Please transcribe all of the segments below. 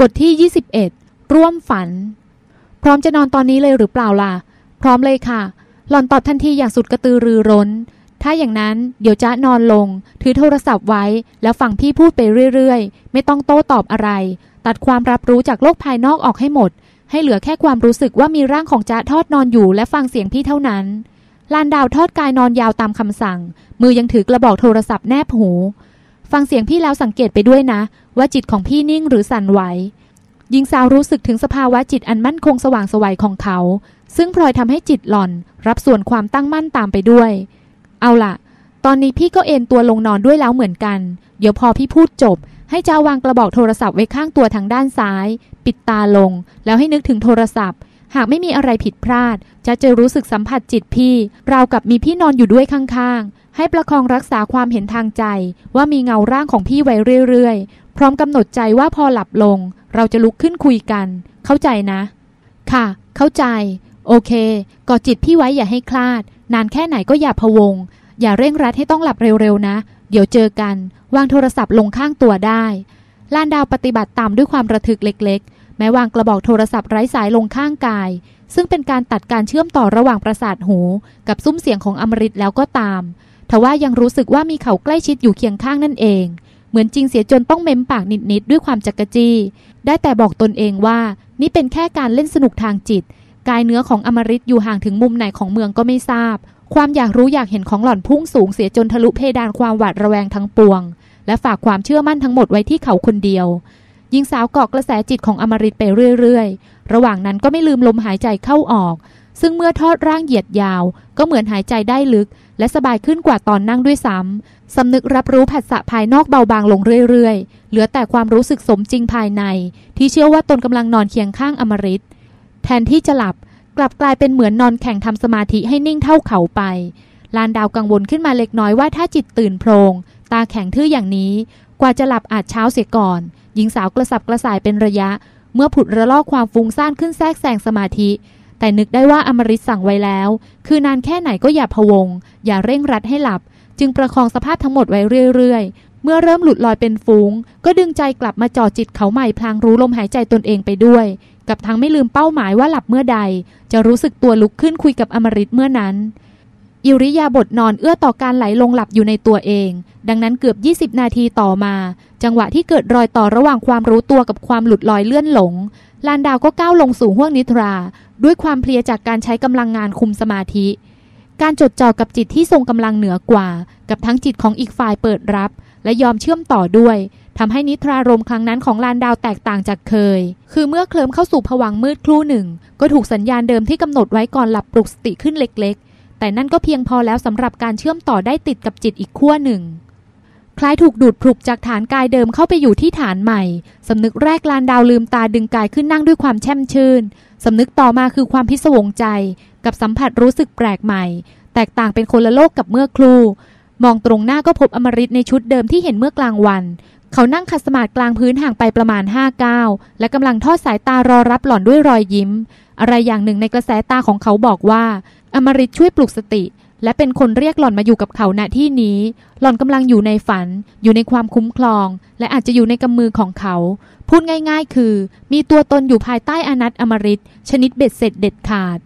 บทที่ 21 ร่วมฝัน พร้อมจะนอนตอนนี้เลยหรือเปล่าล่ะ พร้อมเลยค่ะ หล่อนตอบทันทีอย่างสุดกระตือรือร้น ถ้าอย่างนั้นเดี๋ยวจะนอนลง ถือโทรศัพท์ไว้ แล้วฟังพี่พูดไปเรื่อยๆ ไม่ต้องโต้ตอบอะไร ตัดความรับรู้จากโลกภายนอกออกให้หมด ให้เหลือแค่ความรู้สึกว่ามีร่างของจ๊ะทอดนอนอยู่และฟังเสียงพี่เท่านั้น ลานดาวทอดกายนอนยาวตามคำสั่ง มือยังถือกระบอกโทรศัพท์แนบหู ฟังเสียงพี่แล้วสังเกตไปด้วยนะ ว่าจิตของพี่นิ่งหรือสั่นไหวหญิงสาวรู้สึกถึงสภาวะจิตอันมั่นคงสว่างสวัยของเขา ซึ่งพลอยทำให้จิตหล่อน รับส่วนความตั้งมั่นตามไปด้วย เอาล่ะตอนนี้พี่ก็เอนตัวลงนอนด้วยแล้วเหมือนกัน เดี๋ยวพอพี่พูดจบ ให้เจ้าวางกระบอกโทรศัพท์ไว้ข้างตัวทางด้านซ้าย ปิดตาลง แล้วให้นึกถึงโทรศัพท์ หากไม่มีอะไรผิดพลาด จะจะรู้สึกสัมผัสจิตพี่ ราวกับมีพี่นอนอยู่ด้วยข้างๆ ให้ประคองรักษาความเห็นทางใจ ว่ามีเงาร่างของพี่ไว้เรื่อยๆ พร้อมกำหนดใจว่าพอหลับลง เราจะลุกขึ้นคุยกัน เข้าใจนะ ค่ะ เข้าใจ โอเคกอดจิตพี่ไว้อย่าให้คลาด นานแค่ไหนก็อย่าพะวง อย่าเร่งรัดให้ต้องหลับเร็วๆนะ เดี๋ยวเจอกัน วางโทรศัพท์ลงข้างตัวได้ลานดาวปฏิบัติตามด้วยความระทึกเล็กๆ แม้วางกระบอกโทรศัพท์ไร้สายลงข้างกาย ซึ่งเป็นการตัดการเชื่อมต่อระหว่างประสาทหู กับซุ้มเสียงของอมริตแล้วก็ตาม ทว่ายังรู้สึกว่ามีเขาใกล้ชิดอยู่เคียงข้างนั่นเอง เหมือนจริงเสียจนต้องเม้มปากนิดๆด้วยความจักระจี้ ได้แต่บอกตนเองว่านี่เป็นแค่การเล่นสนุกทางจิต กายเนื้อของอมริตอยู่ห่างถึงมุมไหนของเมืองก็ไม่ทราบ ความอยากรู้อยากเห็นของหล่อนพุ่งสูงเสียจนทะลุเพดานความหวาดระแวงทั้งปวง และฝากความเชื่อมั่นทั้งหมดไว้ที่เขาคนเดียว หญิงสาวเกาะกระแสจิตของอมริตไปเรื่อยๆ ระหว่างนั้นก็ไม่ลืมลมหายใจเข้าออก ซึ่งเมื่อทอดร่างเหยียดยาว ก็เหมือนหายใจได้ลึก และสบายขึ้นกว่าตอนนั่งด้วยซ้ำสำนึกรับรู้ผัสสะภายนอกเบาบางลงเรื่อยๆ เหลือแต่ความรู้สึกสมจริงภายใน ที่เชื่อว่าตนกำลังนอนเคียงข้างอมริตแทนที่จะหลับกลับกลายเป็นเหมือนนอนแข่งทำสมาธิให้นิ่งเท่าเขาไป ลานดาวกังวลขึ้นมาเล็กน้อยว่าถ้าจิตตื่นโพลงตาแข็งทื่ออย่างนี้ กว่าจะหลับอาจเช้าเสียก่อน หญิงสาวกระสับกระส่ายเป็นระยะ เมื่อผุดระลอกความฟุ้งซ่านขึ้นแทรกแซงสมาธิ แต่นึกได้ว่าอมริตสั่งไว้แล้ว คือนานแค่ไหนก็อย่าพะวง อย่าเร่งรัดให้หลับ จึงประคองสภาพทั้งหมดไว้เรื่อยๆ เมื่อเริ่มหลุดลอยเป็นฟูงก็ดึงใจกลับมาจ่อจิตเขาใหม่พลางรู้ลมหายใจตนเองไปด้วย กับทั้งไม่ลืมเป้าหมายว่าหลับเมื่อใด จะรู้สึกตัวลุกขึ้นคุยกับอมริตเมื่อนั้น อิริยาบถนอนเอื้อต่อการไหลลงหลับอยู่ในตัวเอง ดังนั้นเกือบ 20 นาทีต่อมา จังหวะที่เกิดรอยต่อระหว่างความรู้ตัวกับความหลุดลอยเลื่อนหลง ลานดาวก็ก้าวลงสู่ห้วงนิทรา ด้วยความเพลียจากการใช้กำลังงานคุมสมาธิ การจดจ่อกับจิตที่ทรงกำลังเหนือกว่า กับทั้งจิตของอีกฝ่ายเปิดรับ และยอมเชื่อมต่อด้วยทำให้นิทรารมครั้งนั้นของลานดาวแตกต่างจากเคย คือเมื่อเคลิ้มเข้าสู่ผวังมืดครู่หนึ่ง ก็ถูกสัญญาณเดิมที่กำหนดไว้ก่อนหลับปลุกสติขึ้นเล็ก แต่นั่นก็เพียงพอแล้วสำหรับการเชื่อมต่อได้ติดกับจิตอีกขั้วหนึ่ง คล้ายถูกดูดพลุกจากฐานกายเดิมเข้าไปอยู่ที่ฐานใหม่สำนึกแรกลานดาวลืมตาดึงกายขึ้นนั่งด้วยความแช่มชื่นสำนึกต่อมาคือความพิศวงใจ กับสัมผัสรู้สึกแปลกใหม่ แตกต่างเป็นคนละโลกกับเมื่อครู มองตรงหน้าก็พบอมริตในชุดเดิมที่เห็นเมื่อกลางวัน เขานั่งขัดสมาธิกลางพื้นห่างไปประมาณห้าก้าวและกำลังทอดสายตารอรับหล่อนด้วยรอยยิ้ม อะไรอย่างหนึ่งในกระแสตาของเขาบอกว่า อมริตช่วยปลุกสติ และเป็นคนเรียกหล่อนมาอยู่กับเขาณที่นี้ หล่อนกำลังอยู่ในฝัน อยู่ในความคุ้มครอง และอาจจะอยู่ในกำมือของเขา พูดง่าย ๆ คือ มีตัวตนอยู่ภายใต้อนัตอมริตชนิดเบ็ดเสร็จเด็ดขาด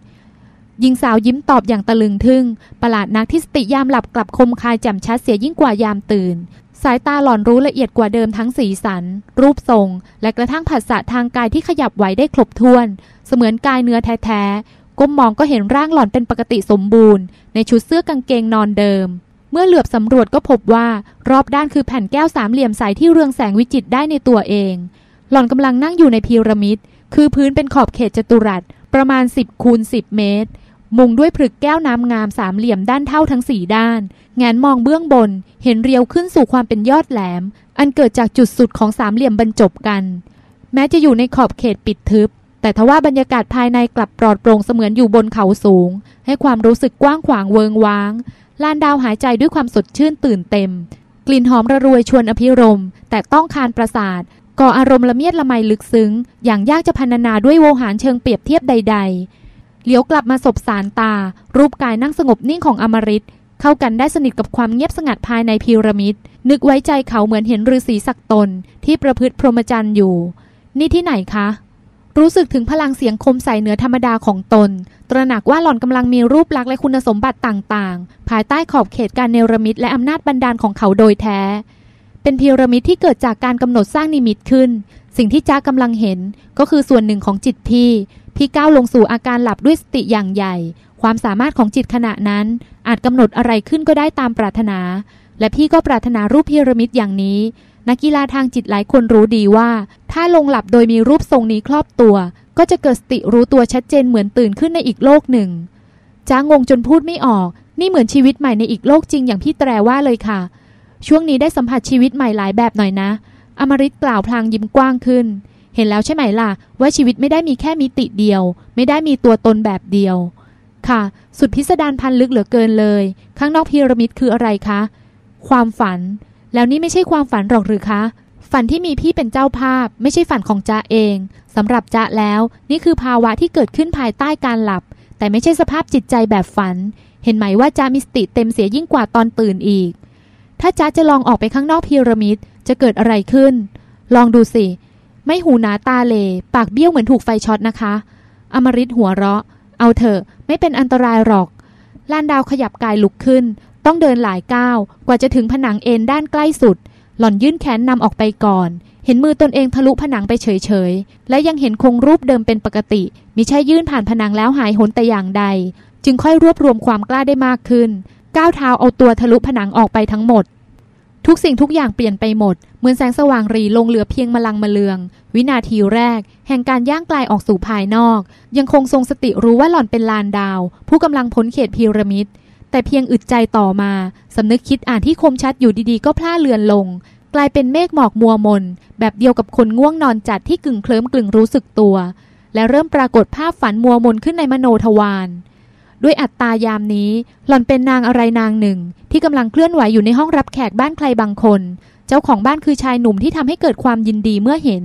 หญิงสาวยิ้มตอบอย่างตะลึงทึ่ง ประหลาดนักที่สติยามหลับกลับคมคายแจ่มชัดเสียยิ่งกว่ายามตื่น สายตาหล่อนรู้ละเอียดกว่าเดิมทั้งสีสัน รูปทรง และกระทั่งผัสสะทางกายที่ขยับไหวได้ครบถ้วน เสมือนกายเนื้อแท้ ก้มมองก็เห็นร่างหล่อนเป็นปกติสมบูรณ์ ในชุดเสื้อกางเกงนอนเดิม เมื่อเหลือบสำรวจก็พบว่ารอบด้านคือแผ่นแก้วสามเหลี่ยมใสที่เรืองแสงวิจิตรได้ในตัวเอง หล่อนกำลังนั่งอยู่ในพีระมิด คือพื้นเป็นขอบเขตจัตุรัส ประมาณ 10คูณ10 เมตร มุงด้วยผลึกแก้วน้ำงามสามเหลี่ยมด้านเท่าทั้งสี่ด้านแงนมองเบื้องบน เห็นเรียวขึ้นสู่ความเป็นยอดแหลม อันเกิดจากจุดสุดของสามเหลี่ยมบรรจบกัน แม้จะอยู่ในขอบเขตปิดทึบ แต่ทว่าบรรยากาศภายในกลับปลอดโปร่งเสมือนอยู่บนเขาสูง ให้ความรู้สึกกว้างขวางเวิงว้าง ลานดาวหายใจด้วยความสดชื่นตื่นเต็ม กลิ่นหอมระรวยชวนอภิรม แต่ต้องคานประสาท ก่ออารมณ์ละเมียดละไมลึกซึ้ง อย่างยากจะพรรณนาด้วยโวหารเชิงเปรียบเทียบใด ๆ เหลียวกลับมาสบสารตา รูปกายนั่งสงบนิ่งของอมริตเข้ากันได้สนิทกับความเงียบสงัดภายในพีระมิด นึกไว้ใจเขาเหมือนเห็นฤาษีสักตนที่ประพฤติพรหมจรรย์อยู่ นี่ที่ไหนคะ รู้สึกถึงพลังเสียงคมใสเหนือธรรมดาของตน ตระหนักว่าหล่อนกำลังมีรูปลักษณ์และคุณสมบัติต่างๆ ภายใต้ขอบเขตการเนรมิตและอำนาจบันดาลของเขาโดยแท้ เป็นพีระมิดที่เกิดจากการกำหนดสร้างนิมิตขึ้น สิ่งที่จ้ากำลังเห็นก็คือส่วนหนึ่งของจิตพี่ พี่ก้าวลงสู่อาการหลับด้วยสติอย่างใหญ่ ความสามารถของจิตขณะนั้น อาจกำหนดอะไรขึ้นก็ได้ตามปรารถนา และพี่ก็ปรารถนารูปพีระมิดอย่างนี้ นักกีฬาทางจิตหลายคนรู้ดีว่า ถ้าลงหลับโดยมีรูปทรงนี้ครอบตัว ก็จะเกิดสติรู้ตัวชัดเจนเหมือนตื่นขึ้นในอีกโลกหนึ่งจ้างงจนพูดไม่ออก นี่เหมือนชีวิตใหม่ในอีกโลกจริงอย่างพี่แตรว่าเลยค่ะ ช่วงนี้ได้สัมผัสชีวิตใหม่หลายแบบหน่อยนะ อมริตกล่าวพลางยิ้มกว้างขึ้น เห็นแล้วใช่ไหมล่ะ ว่าชีวิตไม่ได้มีแค่มิติเดียว ไม่ได้มีตัวตนแบบเดียว ค่ะ สุดพิสดารพันลึกเหลือเกินเลย ข้างนอกพีระมิดคืออะไรคะ ความฝัน แล้วนี่ไม่ใช่ความฝันหรอกหรือคะ ฝันที่มีพี่เป็นเจ้าภาพ ไม่ใช่ฝันของจ๊ะเองสำหรับจ๊ะแล้ว นี่คือภาวะที่เกิดขึ้นภายใต้การหลับ แต่ไม่ใช่สภาพจิตใจแบบฝัน เห็นไหมว่าจ๊ะมีสติเต็มเสียยิ่งกว่าตอนตื่นอีก ถ้าจ๊ะจะลองออกไปข้างนอกพีระมิดจะเกิดอะไรขึ้น ลองดูสิ ไม่หูหนาตาเล ปากเบี้ยวเหมือนถูกไฟช็อตนะคะ อมริตหัวเราะ เอาเถอะไม่เป็นอันตรายหรอกลานดาวขยับกายลุกขึ้น ต้องเดินหลายก้าวกว่าจะถึงผนังเอ็นด้านใกล้สุด หล่อนยื่นแขนนำออกไปก่อน เห็นมือตนเองทะลุผนังไปเฉยๆ และยังเห็นคงรูปเดิมเป็นปกติ มิใช่ยื่นผ่านผนังแล้วหายหนแต่อย่างใด จึงค่อยรวบรวมความกล้าได้มากขึ้น ก้าวเท้าเอาตัวทะลุผนังออกไปทั้งหมด ทุกสิ่งทุกอย่างเปลี่ยนไปหมด เหมือนแสงสว่างรีลงเหลือเพียงมลังมะเลือง วินาทีแรก แห่งการย่างกลายออกสู่ภายนอก ยังคงทรงสติรู้ว่าหล่อนเป็นลานดาว ผู้กำลังพ้นเขตพีระมิด แต่เพียงอึดใจต่อมาสำนึกคิดอ่านที่คมชัดอยู่ดีๆ ก็พล่าเลือนลง กลายเป็นเมฆหมอกมัวมน แบบเดียวกับคนง่วงนอนจัดที่กึ่งเคลิ้มกลึงรู้สึกตัว และเริ่มปรากฏภาพฝันมัวมนขึ้นในมโนทวารด้วยอัตตายามนี้ หล่อนเป็นนางอะไรนางหนึ่ง ที่กำลังเคลื่อนไหวอยู่ในห้องรับแขกบ้านใครบางคน เจ้าของบ้านคือชายหนุ่มที่ทำให้เกิดความยินดีเมื่อเห็น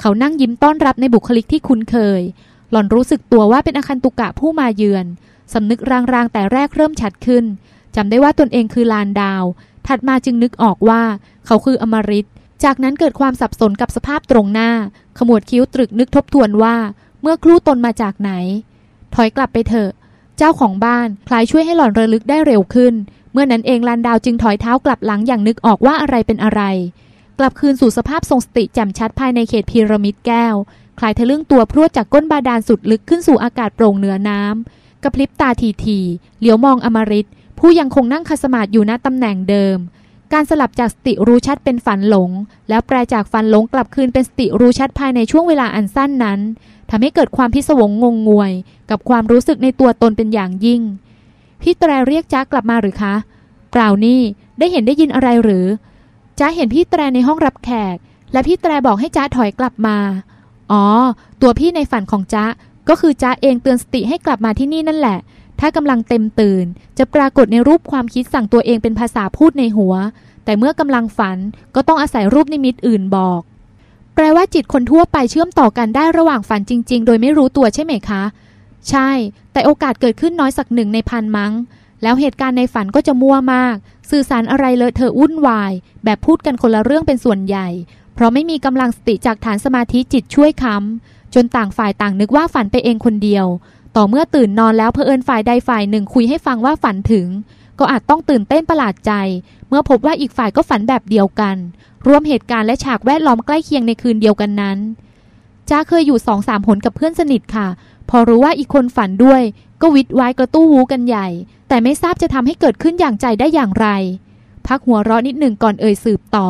เขานั่งยิ้มต้อนรับในบุคลิกที่คุ้นเคย หล่อนรู้สึกตัวว่าเป็นอาคันตุกะผู้มาเยือน สำนึกรางๆ แต่แรกเริ่มชัดขึ้นจำได้ว่าตนเองคือลานดาว ถัดมาจึงนึกออกว่าเขาคืออมริตจากนั้นเกิดความสับสนกับสภาพตรงหน้า ขมวดคิ้วตรึกนึกทบทวนว่า เมื่อครู่ตนมาจากไหน ถอยกลับไปเถอะ เจ้าของบ้านคลายช่วยให้หล่อนระลึกได้เร็วขึ้น เมื่อนั้นเองลานดาวจึงถอยเท้ากลับหลังอย่างนึกออกว่าอะไรเป็นอะไร กลับคืนสู่สภาพทรงสติแจ่มชัดภายในเขตพีระมิดแก้ว คลายทะลึ่งตัวพรวดจากก้นบาดาลสุดลึกขึ้นสู่อากาศโปร่งเหนือน้ำ กระพริบตาทีทีเหลียวมองอมริตผู้ยังคงนั่งคสมาธิอยู่ณตำแหน่งเดิม การสลับจากสติรู้ชัดเป็นฝันหลง แล้วแปลจากฝันหลงกลับคืนเป็นสติรู้ชัดภายในช่วงเวลาอันสั้นนั้นทำให้เกิดความพิศวงงงงวย กับความรู้สึกในตัวตนเป็นอย่างยิ่ง พี่แตรเรียกจ้ากลับมาหรือคะ เปล่านี่ได้เห็นได้ยินอะไรหรือจ้าเห็นพี่แตรในห้องรับแขก และพี่แตรบอกให้จ้าถอยกลับมา อ๋อ ตัวพี่ในฝันของจ้า ก็คือจ้าเองเตือนสติให้กลับมาที่นี่นั่นแหละ ถ้ากำลังเต็มตื่น จะปรากฏในรูปความคิดสั่งตัวเองเป็นภาษาพูดในหัว แต่เมื่อกำลังฝันก็ต้องอาศัยรูปนิมิตอื่นบอก แปลว่าจิตคนทั่วไปเชื่อมต่อกันได้ระหว่างฝันจริง ๆ โดยไม่รู้ตัวใช่ไหมคะ ใช่ แต่โอกาสเกิดขึ้นน้อยสักหนึ่งในพันมั้ง แล้วเหตุการณ์ในฝันก็จะมั่วมาก สื่อสารอะไรเลอะเธอวุ่นวาย แบบพูดกันคนละเรื่องเป็นส่วนใหญ่ เพราะไม่มีกำลังสติจากฐานสมาธิจิตช่วยค้ำ จนต่างฝ่ายต่างนึกว่าฝันไปเองคนเดียว ต่อเมื่อตื่นนอนแล้วเพอเอิญฝ่ายใดฝ่ายหนึ่งคุยให้ฟังว่าฝันถึง ก็อาจต้องตื่นเต้นประหลาดใจ เมื่อพบว่าอีกฝ่ายก็ฝันแบบเดียวกัน รวมเหตุการณ์และฉากแวดล้อมใกล้เคียงในคืนเดียวกันนั้นจ้าเคยอยู่สองสามหนกับเพื่อนสนิทค่ะ พอรู้ว่าอีกคนฝันด้วย ก็วิดไว้กระตู้วูกันใหญ่ แต่ไม่ทราบจะทำให้เกิดขึ้นอย่างใจได้อย่างไร พักหัวเราะนิดหนึ่งก่อนเอ่ยสืบต่อ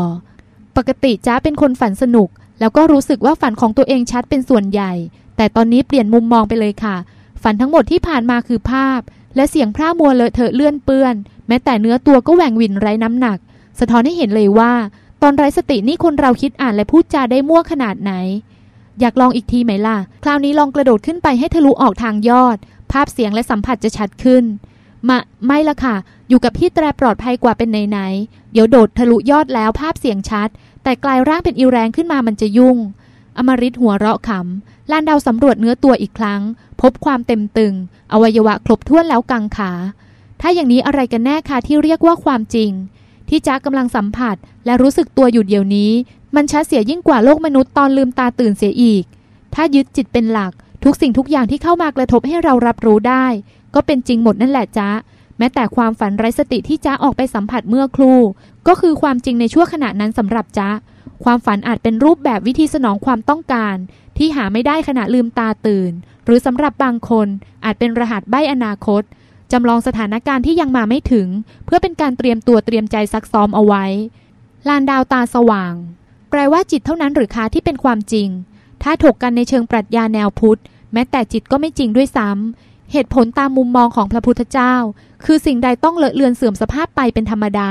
ปกติจ้าเป็นคนฝันสนุก แล้วก็รู้สึกว่าฝันของตัวเองชัดเป็นส่วนใหญ่ แต่ตอนนี้เปลี่ยนมุมมองไปเลยค่ะ ฝันทั้งหมดที่ผ่านมาคือภาพ และเสียงพร่ามัวเลอะเทอะเลื่อนเปื้อน แม้แต่เนื้อตัวก็แหว่งวินไร้น้ำหนัก สะท้อนให้เห็นเลยว่า ตอนไร้สตินี่คนเราคิดอ่านและพูดจาได้มั่วขนาดไหน อยากลองอีกทีไหมล่ะ คราวนี้ลองกระโดดขึ้นไปให้ทะลุออกทางยอด ภาพเสียงและสัมผัสจะชัดขึ้นมาไม่ละค่ะ อยู่กับพี่แตรปลอดภัยกว่าเป็นไหนๆเดี๋ยวโดดทะลุยอดแล้วภาพเสียงชัด แต่กลายร่างเป็นอีแรงขึ้นมามันจะยุ่ง อมริตหัวเราะขำลานดาวสำรวจเนื้อตัวอีกครั้ง พบความเต็มตึง อวัยวะครบถ้วนแล้วกังขา ถ้าอย่างนี้อะไรกันแน่คะที่เรียกว่าความจริง ที่จ้ากำลังสัมผัส และรู้สึกตัวอยู่เดี๋ยวนี้ มันชัดเสียยิ่งกว่าโลกมนุษย์ตอนลืมตาตื่นเสียอีก ถ้ายึดจิตเป็นหลัก ทุกสิ่งทุกอย่างที่เข้ามากระทบให้เรารับรู้ได้ ก็เป็นจริงหมดนั่นแหละจ้าแม้แต่ความฝันไร้สติที่จ้าออกไปสัมผัสเมื่อครู่ ก็คือความจริงในชั่วขณะนั้นสำหรับจ้าความฝันอาจเป็นรูปแบบวิธีสนองความต้องการ ที่หาไม่ได้ขณะลืมตาตื่น หรือสำหรับบางคนอาจเป็นรหัสใบอนาคตจำลองสถานการณ์ที่ยังมาไม่ถึง เพื่อเป็นการเตรียมตัวเตรียมใจซักซ้อมเอาไว้ ลานดาวตาสว่าง แปลว่าจิตเท่านั้นหรือคะที่เป็นความจริง ถ้าถกกันในเชิงปรัชญาแนวพุทธ แม้แต่จิตก็ไม่จริงด้วยซ้ำเหตุผลตามมุมมองของพระพุทธเจ้า คือสิ่งใดต้องเลอะเลือนเสื่อมสภาพไปเป็นธรรมดา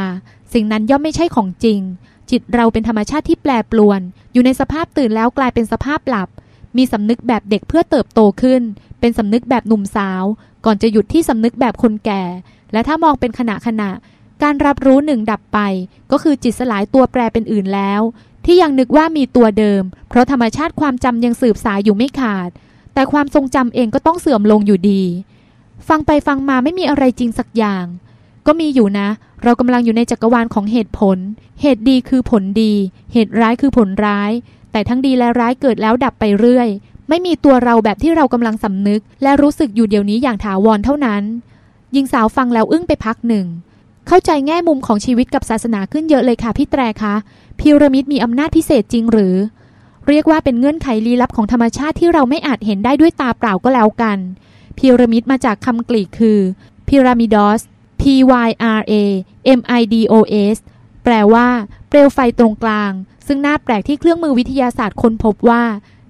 สิ่งนั้นย่อมไม่ใช่ของจริง จิตเราเป็นธรรมชาติที่แปรปรวน อยู่ในสภาพตื่นแล้วกลายเป็นสภาพหลับ มีสำนึกแบบเด็กเพื่อเติบโตขึ้น เป็นสำนึกแบบหนุ่มสาว ก่อนจะหยุดที่สำนึกแบบคนแก่ และถ้ามองเป็นขณะขณะ การรับรู้หนึ่งดับไป ก็คือจิตสลายตัวแปรเป็นอื่นแล้ว ที่ยังนึกว่ามีตัวเดิม เพราะธรรมชาติความจำยังสืบสายอยู่ไม่ขาด แต่ความทรงจำเองก็ต้องเสื่อมลงอยู่ดี ฟังไปฟังมาไม่มีอะไรจริงสักอย่าง ก็มีอยู่นะ เรากำลังอยู่ในจักรวาลของเหตุผล เหตุดีคือผลดี เหตุร้ายคือผลร้าย แต่ทั้งดีและร้ายเกิดแล้วดับไปเรื่อย ไม่มีตัวเราแบบที่เรากำลังสำนึก และรู้สึกอยู่เดี๋ยวนี้อย่างถาวรเท่านั้นหญิงสาวฟังแล้วอึ้งไปพักหนึ่ง เข้าใจแง่มุมของชีวิตกับศาสนาขึ้นเยอะเลยค่ะพี่แตรคะพิรามิดมีอำนาจพิเศษจริงหรือ เรียกว่าเป็นเงื่อนไขลี้ลับของธรรมชาติที่เราไม่อาจเห็นได้ด้วยตาเปล่าก็แล้วกันพิรามิดมาจากคำกรีกคือ pyramidos p y r a m i PYRA MIDOS แปลว่า เปลวไฟตรงกลาง ซึ่งน่าแปลกที่เครื่องมือวิทยาศาสตร์ค้นพบว่า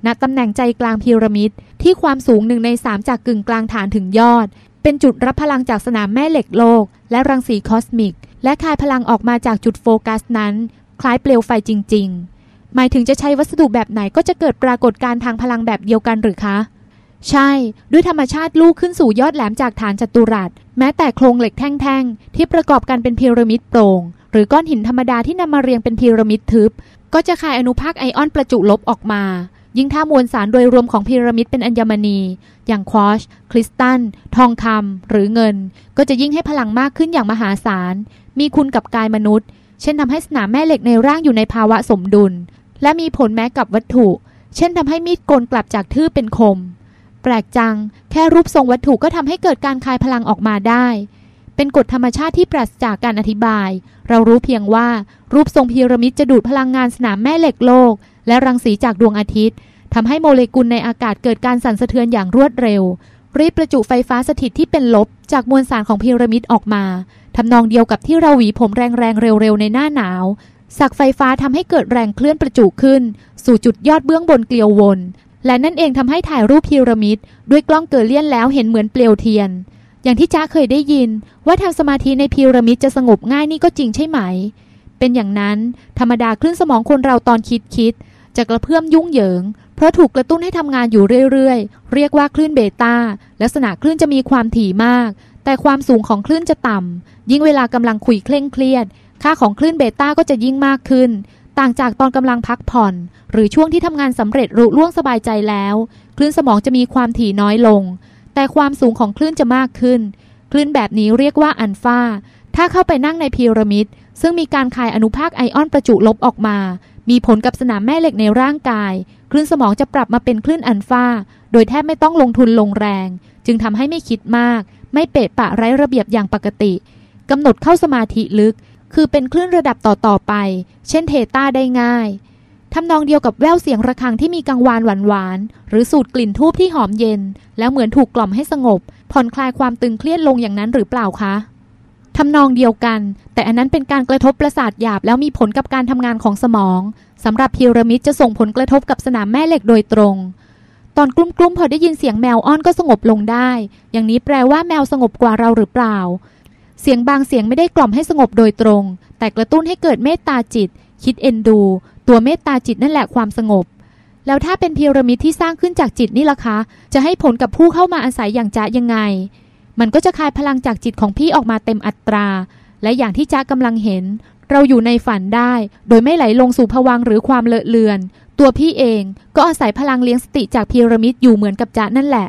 ณตำแหน่งใจกลางพีระมิดที่ความสูงหนึ่งในสามจากกึ่งกลางฐานถึงยอด เป็นจุดรับพลังจากสนามแม่เหล็กโลก และรังสีคอสมิก และคายพลังออกมาจากจุดโฟกัสนั้น คล้ายเปลวไฟจริง ๆ หมายถึงจะใช้วัสดุแบบไหนก็จะเกิดปรากฏการณ์ทางพลังแบบเดียวกันหรือคะ ใช่ ด้วยธรรมชาติลูกขึ้นสู่ยอดแหลมจากฐานจัตุรัส แม้แต่โครงเหล็กแท่งๆ ที่ประกอบกันเป็นพีระมิดโปร่ง หรือก้อนหินธรรมดาที่นำมาเรียงเป็นพีระมิดทึบ ก็จะคายอนุภาคไอออนประจุลบออกมา ยิ่งถ้ามวลสารโดยรวมของพีระมิดเป็นอัญมณี อย่างควอช คริสตัล ทองคำหรือเงิน ก็จะยิ่งให้พลังมากขึ้นอย่างมหาศาล มีคุณกับกายมนุษย์ เช่นทำให้สนามแม่เหล็กในร่างอยู่ในภาวะสมดุล และมีผลแม้กับวัตถุ เช่นทำให้มีดโกนกลับจากทื่อเป็นคม แปลกจัง แค่รูปทรงวัตถุก็ทำให้เกิดการคายพลังออกมาได้ เป็นกฎธรรมชาติที่ปราศจากการอธิบาย เรารู้เพียงว่ารูปทรงพีระมิดจะดูดพลังงานสนามแม่เหล็กโลก และรังสีจากดวงอาทิตย์ทำให้โมเลกุลในอากาศเกิดการสั่นสะเทือนอย่างรวดเร็ว รีบประจุไฟฟ้าสถิตที่เป็นลบ จากมวลสารของพีระมิดออกมาทำนองเดียวกับที่เราหวีผมแรงๆเร็วๆในหน้าหนาวสักไฟฟ้าทำให้เกิดแรงเคลื่อนประจุขึ้น สู่จุดยอดเบื้องบนเกลียววน และนั่นเองทำให้ถ่ายรูปพีระมิดด้วยกล้องเกอร์เลียนแล้วเห็นเหมือนเปลวเทียน อย่างที่จ้าเคยได้ยิน ว่าทำสมาธิในพีระมิดจะสงบง่ายนี่ก็จริงใช่ไหม เป็นอย่างนั้นธรรมดาคลื่นสมองคนเราตอนคิดคิดจะกระเพื่อมยุ่งเหยิง เพราะถูกกระตุ้นให้ทำงานอยู่เรื่อยๆ เรียกว่าคลื่นเบต้าลักษณะคลื่นจะมีความถี่มาก แต่ความสูงของคลื่นจะต่ำยิ่งเวลากำลังคุยเคร่งเครียด ค่าของคลื่นเบต้าก็จะยิ่งมากขึ้น ต่างจากตอนกำลังพักผ่อน หรือช่วงที่ทำงานสำเร็จรุ่ล่วงสบายใจแล้ว คลื่นสมองจะมีความถี่น้อยลง แต่ความสูงของคลื่นจะมากขึ้น คลื่นแบบนี้เรียกว่าอัลฟาถ้าเข้าไปนั่งในพีระมิด ซึ่งมีการคายอนุภาคไอออนประจุลบออกมา มีผลกับสนามแม่เหล็กในร่างกาย คลื่นสมองจะปรับมาเป็นคลื่นอัลฟาโดยแทบไม่ต้องลงทุนลงแรง จึงทำให้ไม่คิดมาก ไม่เปะปะไร้ระเบียบอย่างปกติกำหนดเข้าสมาธิลึก คือเป็นคลื่นระดับต่อๆไป เช่นเทต้าได้ง่ายทำนองเดียวกับแววเสียงระฆังที่มีกังวานหวานๆ หรือสูดกลิ่นทูบที่หอมเย็น แล้วเหมือนถูกกล่อมให้สงบ ผ่อนคลายความตึงเครียดลงอย่างนั้นหรือเปล่าคะทำนองเดียวกัน แต่อันนั้นเป็นการกระทบประสาทหยาบแล้วมีผลกับการทำงานของสมองสำหรับพีระมิดจะส่งผลกระทบกับสนามแม่เหล็กโดยตรง ตอนกลุ้มๆพอได้ยินเสียงแมวอ้อนก็สงบลงได้ อย่างนี้แปลว่าแมวสงบกว่าเราหรือเปล่า เสียงบางเสียงไม่ได้กล่อมให้สงบโดยตรง แต่กระตุ้นให้เกิดเมตตาจิต คิดเอ็นดู ตัวเมตตาจิตนั่นแหละความสงบ แล้วถ้าเป็นพีระมิดที่สร้างขึ้นจากจิตนี่ล่ะคะ จะให้ผลกับผู้เข้ามาอาศัยอย่างจะยังไง มันก็จะคายพลังจากจิตของพี่ออกมาเต็มอัตรา และอย่างที่จ้ากำลังเห็น เราอยู่ในฝันได้ โดยไม่ไหลลงสู่ผวังหรือความเลอะเลือน ตัวพี่เองก็อาศัยพลังเลี้ยงสติจากพีระมิดอยู่เหมือนกับจ๊ะนั่นแหละ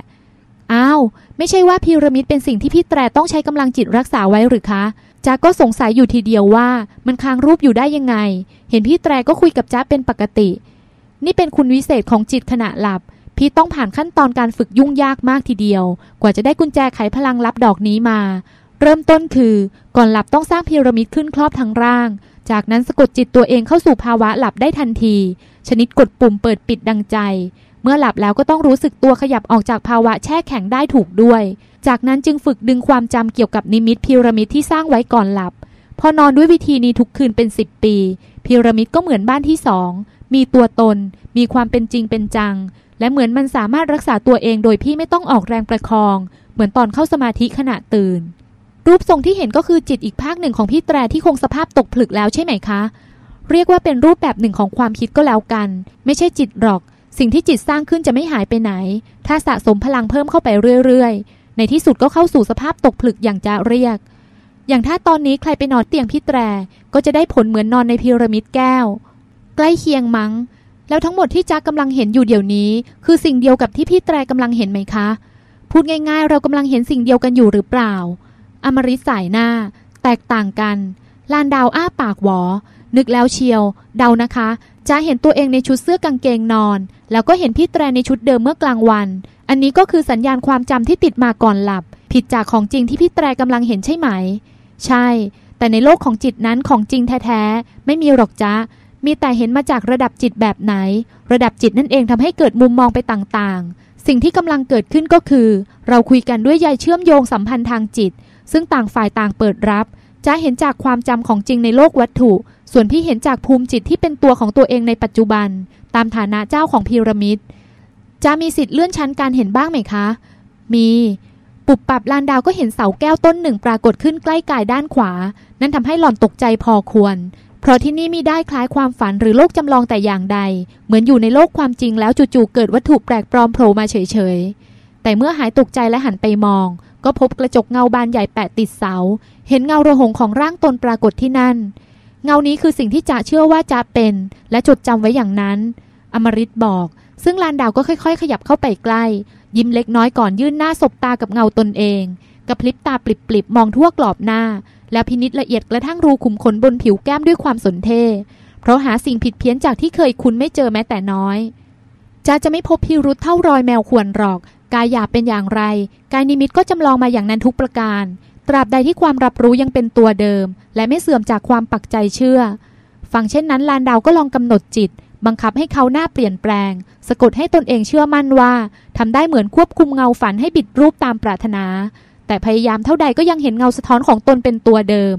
อ้าวไม่ใช่ว่าพีระมิดเป็นสิ่งที่พี่แตรต้องใช้กำลังจิตรักษาไว้หรือคะจ๊าก็สงสัยอยู่ทีเดียวว่ามันค้างรูปอยู่ได้ยังไง เห็นพี่แตรก็คุยกับจ๊าเป็นปกติ นี่เป็นคุณวิเศษของจิตขณะหลับ พี่ต้องผ่านขั้นตอนการฝึกยุ่งยากมากทีเดียว กว่าจะได้กุญแจไขพลังลับดอกนี้มา เริ่มต้นคือก่อนหลับต้องสร้างพีระมิดขึ้นครอบทั้งร่าง จากนั้นสะกดจิตตัวเองเข้าสู่ภาวะหลับได้ทันที ชนิดกดปุ่มเปิดปิดดังใจ เมื่อหลับแล้วก็ต้องรู้สึกตัวขยับออกจากภาวะแช่แข็งได้ถูกด้วย จากนั้นจึงฝึกดึงความจำเกี่ยวกับนิมิตพีระมิดที่สร้างไว้ก่อนหลับ พอนอนด้วยวิธีนี้ทุกคืนเป็น 10 ปี พีระมิดก็เหมือนบ้านที่สองมีตัวตน มีความเป็นจริงเป็นจัง และเหมือนมันสามารถรักษาตัวเองโดยพี่ไม่ต้องออกแรงประคอง เหมือนตอนเข้าสมาธิขณะตื่น รูปทรงที่เห็นก็คือจิตอีกภาคหนึ่งของพี่แตรที่คงสภาพตกผลึกแล้วใช่ไหมคะ เรียกว่าเป็นรูปแบบหนึ่งของความคิดก็แล้วกัน ไม่ใช่จิตหรอก สิ่งที่จิตสร้างขึ้นจะไม่หายไปไหน ถ้าสะสมพลังเพิ่มเข้าไปเรื่อยๆ ในที่สุดก็เข้าสู่สภาพตกผลึกอย่างจะเรียก อย่างถ้าตอนนี้ใครไปนอนเตียงพี่แตร ก็จะได้ผลเหมือนนอนในพีระมิดแก้ว ใกล้เคียงมัง้ง แล้วทั้งหมดที่จ๊กกำลังเห็นอยู่เดี๋ยวนี้ คือสิ่งเดียวกับที่พี่แตรกำลังเห็นไหมคะ พูดง่ายๆ เรากำลังเห็นสิ่งเดียวกันอยู่หรือเปล่า อมริสายหน้า แตกต่างกัน ลานดาวอ้าปากหวอนึกแล้วเชียว เดานะคะ จะเห็นตัวเองในชุดเสื้อกางเกงนอน แล้วก็เห็นพี่แตรในชุดเดิมเมื่อกลางวัน อันนี้ก็คือสัญญาณความจำที่ติดมาก่อนหลับ ผิดจากของจริงที่พี่แตรกำลังเห็นใช่ไหม ใช่ แต่ในโลกของจิตนั้นของจริงแท้ๆไม่มีหรอกจ้ามีแต่เห็นมาจากระดับจิตแบบไหน ระดับจิตนั่นเองทำให้เกิดมุมมองไปต่างๆ สิ่งที่กำลังเกิดขึ้นก็คือ เราคุยกันด้วยใยเชื่อมโยงสัมพันธ์ทางจิต ซึ่งต่างฝ่ายต่างเปิดรับจะเห็นจากความจำของจริงในโลกวัตถุ ส่วนพี่เห็นจากภูมิจิตที่เป็นตัวของตัวเองในปัจจุบัน ตามฐานะเจ้าของพีระมิด จะมีสิทธิ์เลื่อนชั้นการเห็นบ้างไหมคะ มี ปุบปับลานดาวก็เห็นเสาแก้วต้นหนึ่งปรากฏขึ้นใกล้กายด้านขวา นั่นทำให้หล่อนตกใจพอควร เพราะที่นี่มีได้คล้ายความฝันหรือโลกจำลองแต่อย่างใด เหมือนอยู่ในโลกความจริงแล้วจู่ๆเกิดวัตถุแปลกปลอมโผล่มาเฉยๆ แต่เมื่อหายตกใจและหันไปมอง ก็พบกระจกเงาบานใหญ่แปะติดเสา เห็นเงาระหงของร่างตนปรากฏที่นั่น เงานี้คือสิ่งที่จะเชื่อว่าจะเป็น และจดจำไว้อย่างนั้น อมริตบอก ซึ่งลานดาวก็ค่อย ๆ ขยับเข้าไปใกล้ ยิ้มเล็กน้อยก่อนยื่นหน้าสบตากับเงาตนเองกระพริบตาปลิบๆมองทั่วกรอบหน้า แล้วพินิษละเอียดกระทั่งรูขุมขนบนผิวแก้มด้วยความสนเท เพราะหาสิ่งผิดเพี้ยนจากที่เคยคุ้นไม่เจอแม้แต่น้อยจ้าจะไม่พบพิรุษเท่ารอยแมวขวนหรอก กายหยาบเป็นอย่างไร กายนิมิตก็จำลองมาอย่างนั้นทุกประการ ตราบใดที่ความรับรู้ยังเป็นตัวเดิม และไม่เสื่อมจากความปักใจเชื่อ ฟังเช่นนั้นลานดาวก็ลองกำหนดจิต บังคับให้เขาหน้าเปลี่ยนแปลง สะกดให้ตนเองเชื่อมั่นว่าทำได้เหมือนควบคุมเงาฝันให้บิดรูปตามปรารถนา แต่พยายามเท่าใดก็ยังเห็นเงาสะท้อนของตนเป็นตัวเดิม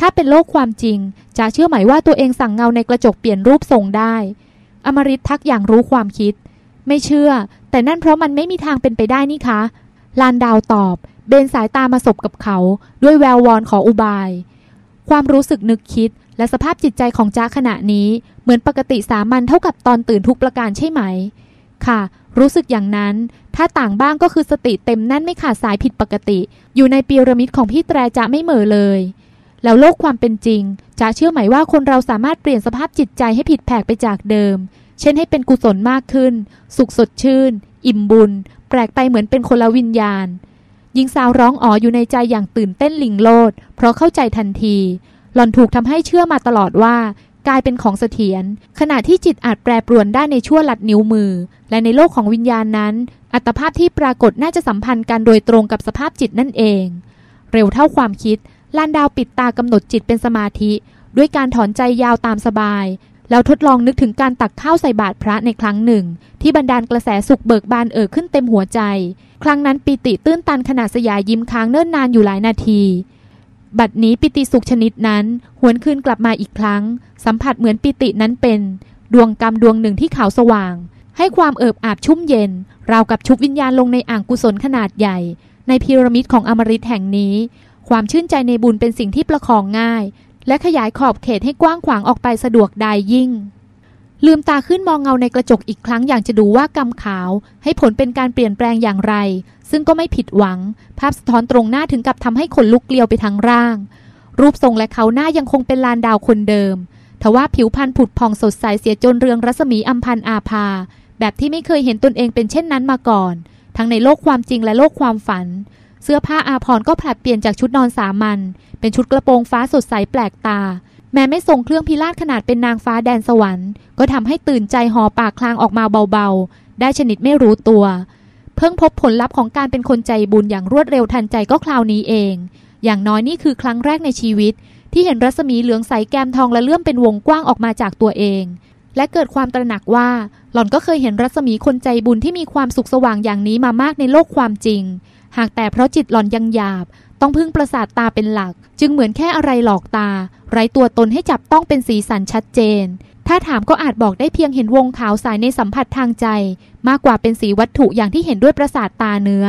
ถ้าเป็นโลกความจริง จะเชื่อไหมว่าตัวเองสั่งเงาในกระจกเปลี่ยนรูปทรงได้ อมริตทักอย่างรู้ความคิด ไม่เชื่อ แต่นั่นเพราะมันไม่มีทางเป็นไปได้นี่คะลานดาวตอบ เบนสายตามาสบกับเขาด้วยแวววอนขออุบาย ความรู้สึกนึกคิดและสภาพจิตใจของจ้าขณะนี้เหมือนปกติสามัญเท่ากับตอนตื่นทุกประการใช่ไหม ค่ะ รู้สึกอย่างนั้น ถ้าต่างบ้างก็คือสติเต็มแน่นไม่ขาดสายผิดปกติ อยู่ในปีระมิดของพี่แตรจะไม่เหม่อเลย แล้วโลกความเป็นจริงจะเชื่อไหมว่าคนเราสามารถเปลี่ยนสภาพจิตใจให้ผิดแผกไปจากเดิม เช่นให้เป็นกุศลมากขึ้น สุขสดชื่น อิ่มบุญ แปลกไปเหมือนเป็นคนละวิญญาณ หญิงสาวร้องอ๋ออยู่ในใจอย่างตื่นเต้นลิงโลด เพราะเข้าใจทันที หล่อนถูกทำให้เชื่อมาตลอดว่ากลายเป็นของเสถียรขณะที่จิตอาจแปรปรวนได้ในชั่วลัดนิ้วมือ และในโลกของวิญญาณนั้น อัตภาพที่ปรากฏน่าจะสัมพันธ์กันโดยตรงกับสภาพจิตนั่นเอง เร็วเท่าความคิดลานดาวปิดตากำหนดจิตเป็นสมาธิ ด้วยการถอนใจยาวตามสบาย แล้วทดลองนึกถึงการตักข้าวใส่บาตรพระในครั้งหนึ่ง ที่บรรดาลกระแสสุขเบิกบานเอ่อขึ้นเต็มหัวใจ ครั้งนั้นปิติตื้นตันขณะสยายยิ้มค้างเนิ่นนานอยู่หลายนาที บัดนี้ปิติสุขชนิดนั้น หวนคืนกลับมาอีกครั้ง สัมผัสเหมือนปิตินั้นเป็น ดวงกรรมดวงหนึ่งที่ขาวสว่าง ให้ความเอิบอาบชุ่มเย็น ราวกับชุบวิญญาณลงในอ่างกุศลขนาดใหญ่ ในพีระมิดของอมฤตแห่งนี้ ความชื่นใจในบุญเป็นสิ่งที่ประคองง่าย และขยายขอบเขตให้กว้างขวางออกไปสะดวกได้ยิ่ง ลืมตาขึ้นมองเงาในกระจกอีกครั้งอย่างจะดูว่ากรรมขาว ให้ผลเป็นการเปลี่ยนแปลงอย่างไร ซึ่งก็ไม่ผิดหวัง ภาพสะท้อนตรงหน้าถึงกับทำให้ขนลุกเกลียวไปทั้งร่าง รูปทรงและเขาหน้ายังคงเป็นลานดาวคนเดิมทว่าผิวพรรณผุดพองสดใสเสียจนเรืองรัศมีอัมพันอาภา แบบที่ไม่เคยเห็นตนเองเป็นเช่นนั้นมาก่อน ทั้งในโลกความจริงและโลกความฝัน เสื้อผ้าอาภรก็ผลัดเปลี่ยนจากชุดนอนสามัญเป็นชุดกระโปรงฟ้าสดใสแปลกตา แม้ไม่ทรงเครื่องพิราชขนาดเป็นนางฟ้าแดนสวรรค์ ก็ทำให้ตื่นใจหอปากคลางออกมาเบาๆ ได้ชนิดไม่รู้ตัว เพิ่งพบผลลัพธ์ของการเป็นคนใจบุญอย่างรวดเร็วทันใจก็คราวนี้เอง อย่างน้อยนี่คือครั้งแรกในชีวิต ที่เห็นรัศมีเหลืองใสแก้มทองและเลื่อมเป็นวงกว้างออกมาจากตัวเอง และเกิดความตระหนักว่า หล่อนก็เคยเห็นรัศมีคนใจบุญที่มีความสุขสว่างอย่างนี้มามากในโลกความจริง หากแต่เพราะจิตหล่อนยังหยาบ ต้องพึ่งประสาทตาเป็นหลัก จึงเหมือนแค่อะไรหลอกตา ไร้ตัวตนให้จับต้องเป็นสีสันชัดเจน ถ้าถามก็อาจบอกได้เพียงเห็นวงขาวสายในสัมผัสทางใจ มากกว่าเป็นสีวัตถุอย่างที่เห็นด้วยประสาทตาเนื้อ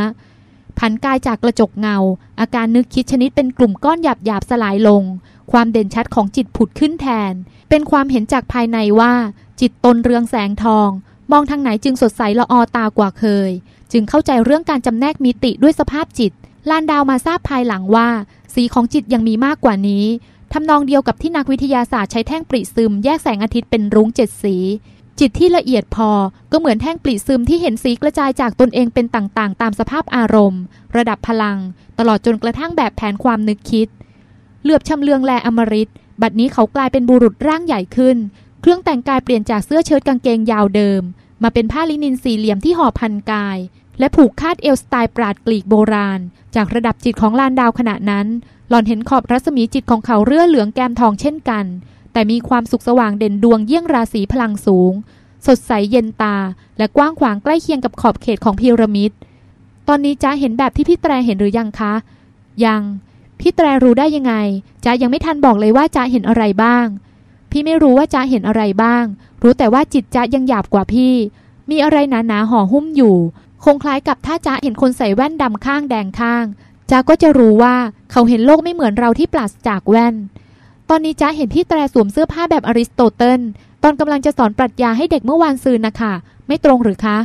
ผันกายจากกระจกเงา อาการนึกคิดชนิดเป็นกลุ่มก้อนหยาบหยาบสลายลง ความเด่นชัดของจิตผุดขึ้นแทน เป็นความเห็นจากภายในว่า จิตตนเรืองแสงทอง มองทางไหนจึงสดใสละออตากว่าเคย จึงเข้าใจเรื่องการจำแนกมิติด้วยสภาพจิต ลานดาวมาทราบภายหลังว่า สีของจิตยังมีมากกว่านี้ทำนองเดียวกับที่นักวิทยาศาสตร์ใช้แท่งปริซึมแยกแสงอาทิตย์เป็นรุ้งเจ็ดสี จิตที่ละเอียดพอก็เหมือนแท่งปริซึมที่เห็นสีกระจายจากตนเองเป็นต่างๆ ตามสภาพอารมณ์ ระดับพลัง ตลอดจนกระทั่งแบบแผนความนึกคิด เหลือบชำเลืองแลอมริตบัดนี้เขากลายเป็นบุรุษร่างใหญ่ขึ้น เครื่องแต่งกายเปลี่ยนจากเสื้อเชิ้ตกางเกงยาวเดิม มาเป็นผ้าลินินสี่เหลี่ยมที่ห่อพันกาย และผูกคาดเอวสไตล์ปราดกลีกโบราณ จากระดับจิตของลานดาวขณะนั้น หล่อนเห็นขอบรัศมีจิตของเขาเรื่อเหลืองแกมทองเช่นกัน แต่มีความสุขสว่างเด่นดวงเยี่ยงราศีพลังสูง สดใสเย็นตา และกว้างขวางใกล้เคียงกับขอบเขตของพีระมิด ตอนนี้จ้าเห็นแบบที่พี่แตรเห็นหรือยังคะ ยัง พี่แตรรู้ได้ยังไงจ้ายังไม่ทันบอกเลยว่าจ้าเห็นอะไรบ้าง พี่ไม่รู้ว่าจ้าเห็นอะไรบ้าง รู้แต่ว่าจิตจ้ายังหยาบกว่าพี่ มีอะไรหนาหนาๆห่อหุ้มอยู่ คงคล้ายกับถ้าจ้าเห็นคนใส่แว่นดำข้างแดงข้างจ้าก็จะรู้ว่าเขาเห็นโลกไม่เหมือนเราที่ปราศจากแว่น ตอนนี้จ้าเห็นพี่แตรสวมเสื้อผ้าแบบอริสโตเติลตอนกำลังจะสอนปรัชญาให้เด็กเมื่อวานซืนนะคะไม่ตรงหรือคะ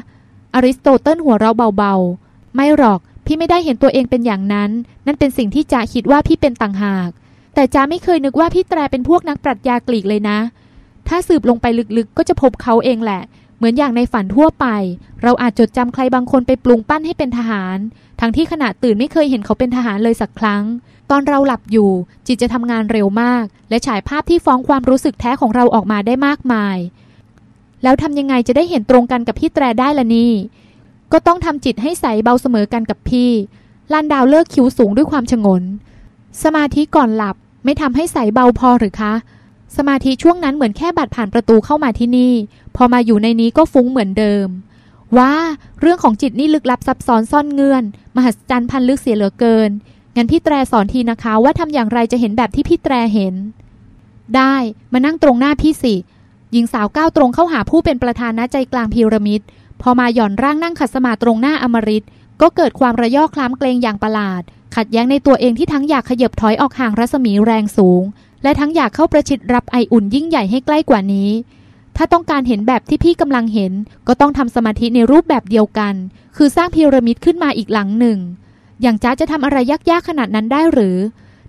อริสโตเติลหัวเราะเบาๆ ไม่หรอกพี่ไม่ได้เห็นตัวเองเป็นอย่างนั้น นั่นเป็นสิ่งที่จ้าคิดว่าพี่เป็นต่างหาก แต่จ้าไม่เคยนึกว่าพี่แตรเป็นพวกนักปรัชญากลีกเลยนะ ถ้าสืบลงไปลึกๆก็จะพบเขาเองแหละ เหมือนอย่างในฝันทั่วไป เราอาจจดจำใครบางคนไปปรุงปั้นให้เป็นทหาร ทั้งที่ขณะตื่นไม่เคยเห็นเขาเป็นทหารเลยสักครั้ง ตอนเราหลับอยู่ จิตจะทำงานเร็วมาก และฉายภาพที่ฟ้องความรู้สึกแท้ของเราออกมาได้มากมาย แล้วทำยังไงจะได้เห็นตรงกันกับพี่แตรได้ล่ะนี่ ก็ต้องทำจิตให้ใสเบาเสมอกันกับพี่ลานดาวเลิกคิ้วสูงด้วยความชงน สมาธิก่อนหลับไม่ทำให้ใสเบาพอหรือคะ สมาธิช่วงนั้นเหมือนแค่บัดผ่านประตูเข้ามาที่นี่ พอมาอยู่ในนี้ก็ฟุ้งเหมือนเดิม ว่าเรื่องของจิตนี่ลึกลับซับซ้อนซ่อนเงื่อน มหัศจรรย์พันลึกเสียเหลือเกิน งั้นพี่แตรสอนทีนะคะว่าทำอย่างไรจะเห็นแบบที่พี่แตรเห็น ได้มานั่งตรงหน้าพี่สิหญิงสาวก้าวตรงเข้าหาผู้เป็นประธานณใจกลางพีระมิด พอมาหย่อนร่างนั่งขัดสมาธิตรงหน้าอมริตก็เกิดความระยอคล้ำเกรงอย่างประหลาด ขัดแย้งในตัวเองที่ทั้งอยากขยับถอยออกห่างรัศมีแรงสูง และทั้งอยากเข้าประชิดรับไออุ่นยิ่งใหญ่ให้ใกล้กว่านี้ ถ้าต้องการเห็นแบบที่พี่กำลังเห็น ก็ต้องทำสมาธิในรูปแบบเดียวกัน คือสร้างพีระมิดขึ้นมาอีกหลังหนึ่ง อย่างจ้าจะทำอะไรยากๆขนาดนั้นได้หรือ